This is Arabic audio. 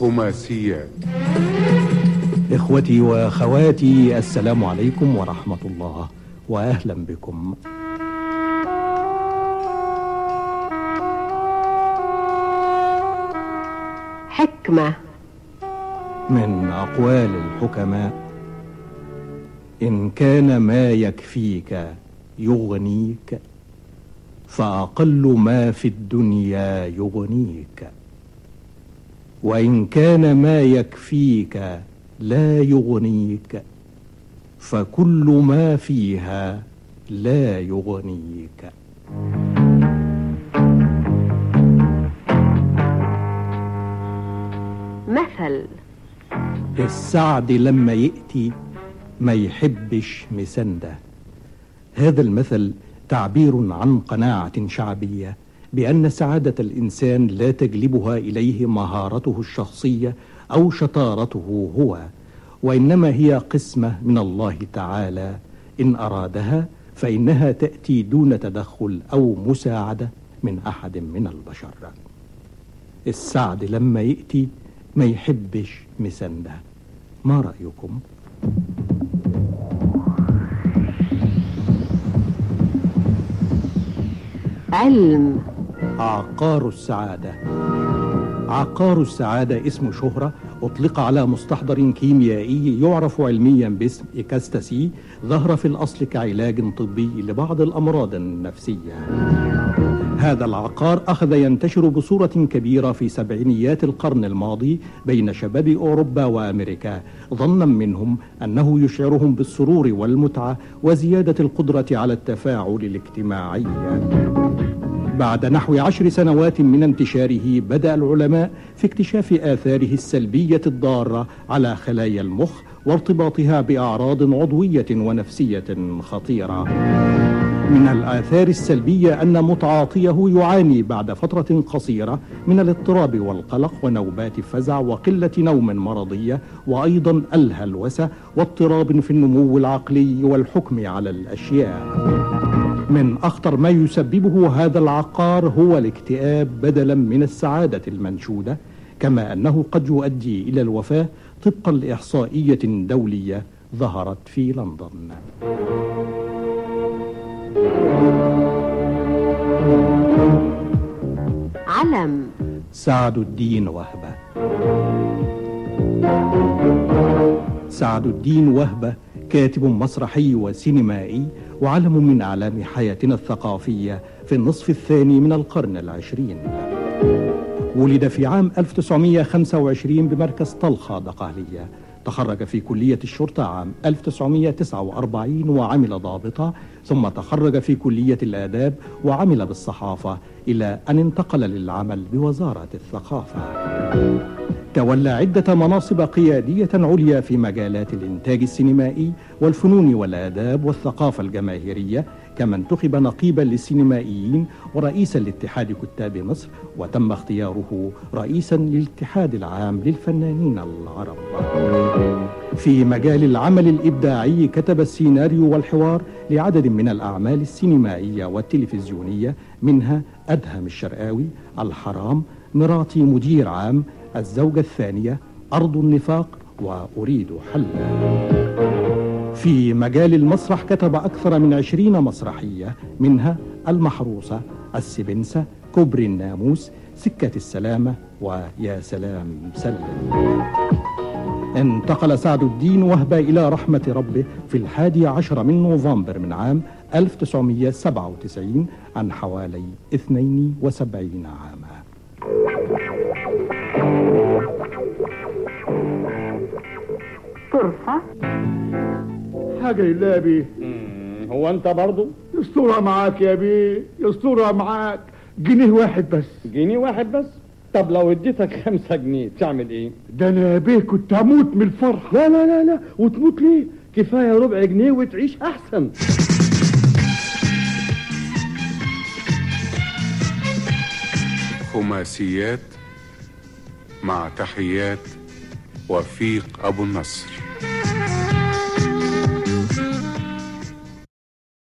خماسيات. إخوتي وأخواتي السلام عليكم ورحمة الله وأهلا بكم. حكمة. من أقوال الحكماء إن كان ما يكفيك يغنيك فأقل ما في الدنيا يغنيك. وإن كان ما يكفيك لا يغنيك فكل ما فيها لا يغنيك. مثل السعد لما يأتي ما يحبش مسنده. هذا المثل تعبير عن قناعة شعبية. بأن سعادة الإنسان لا تجلبها إليه مهارته الشخصية أو شطارته هو وإنما هي قسمة من الله تعالى. إن أرادها فإنها تأتي دون تدخل أو مساعدة من أحد من البشر. السعد لما يأتي ما يحبش مسنده. ما رأيكم؟ علم. عقار السعادة. عقار السعادة اسم شهرة أطلق على مستحضر كيميائي يعرف علميا باسم إكاستاسي ظهر في الأصل كعلاج طبي لبعض الأمراض النفسية. هذا العقار أخذ ينتشر بصورة كبيرة في سبعينيات القرن الماضي بين شباب أوروبا وأمريكا ظنا منهم أنه يشعرهم بالسرور والمتعة وزيادة القدرة على التفاعل الاجتماعي. بعد نحو عشر سنوات من انتشاره بدأ العلماء في اكتشاف آثاره السلبية الضارة على خلايا المخ وارتباطها بأعراض عضوية ونفسية خطيرة. من الآثار السلبية أن متعاطيه يعاني بعد فترة قصيرة من الاضطراب والقلق ونوبات فزع وقلة نوم مرضية وأيضا الهلوسة واضطراب في النمو العقلي والحكم على الأشياء. من أخطر ما يسببه هذا العقار هو الاكتئاب بدلا من السعادة المنشودة كما أنه قد يؤدي إلى الوفاة طبقا لإحصائية دولية ظهرت في لندن. علم. سعد الدين وهبة. سعد الدين وهبة كاتب مسرحي وسينمائي وعلم من أعلام حياتنا الثقافية في النصف الثاني من القرن العشرين. ولد في عام 1925 بمركز طلخة دقهلية. تخرج في كلية الشرطة عام 1949 وعمل ضابطا ثم تخرج في كلية الآداب وعمل بالصحافة إلى أن انتقل للعمل بوزارة الثقافة. تولى عدة مناصب قيادية عليا في مجالات الإنتاج السينمائي والفنون والآداب والثقافة الجماهيرية كما انتخب نقيبا للسينمائيين ورئيسا لاتحاد كتاب مصر وتم اختياره رئيسا للاتحاد العام للفنانين العرب. في مجال العمل الإبداعي كتب السيناريو والحوار لعدد من الأعمال السينمائية والتلفزيونية منها أدهم الشرقاوي الحرام مراتي مدير عام الزوجة الثانية أرض النفاق وأريد حلا في مجال المسرح كتب أكثر من عشرين مسرحية منها المحروسة السبنسة كبري الناموس سكة السلامة ويا سلام سلم. انتقل سعد الدين وهبة إلى رحمة ربه في الحادي عشر من نوفمبر من عام 1997 عن حوالي 72 عاما. طرفة حاجة لله يا بيه هو أنت برضو؟ يسترها معاك يا بيه يسترها معاك. جنيه واحد بس. جنيه واحد بس؟ طب لو اديتك خمسة جنيه تعمل إيه؟ ده أنا يا بيه كنت هموت من الفرح لا لا لا لا. وتموت ليه؟ كفاية ربع جنيه وتعيش أحسن. خماسيات مع تحيات وفيق أبو النصر.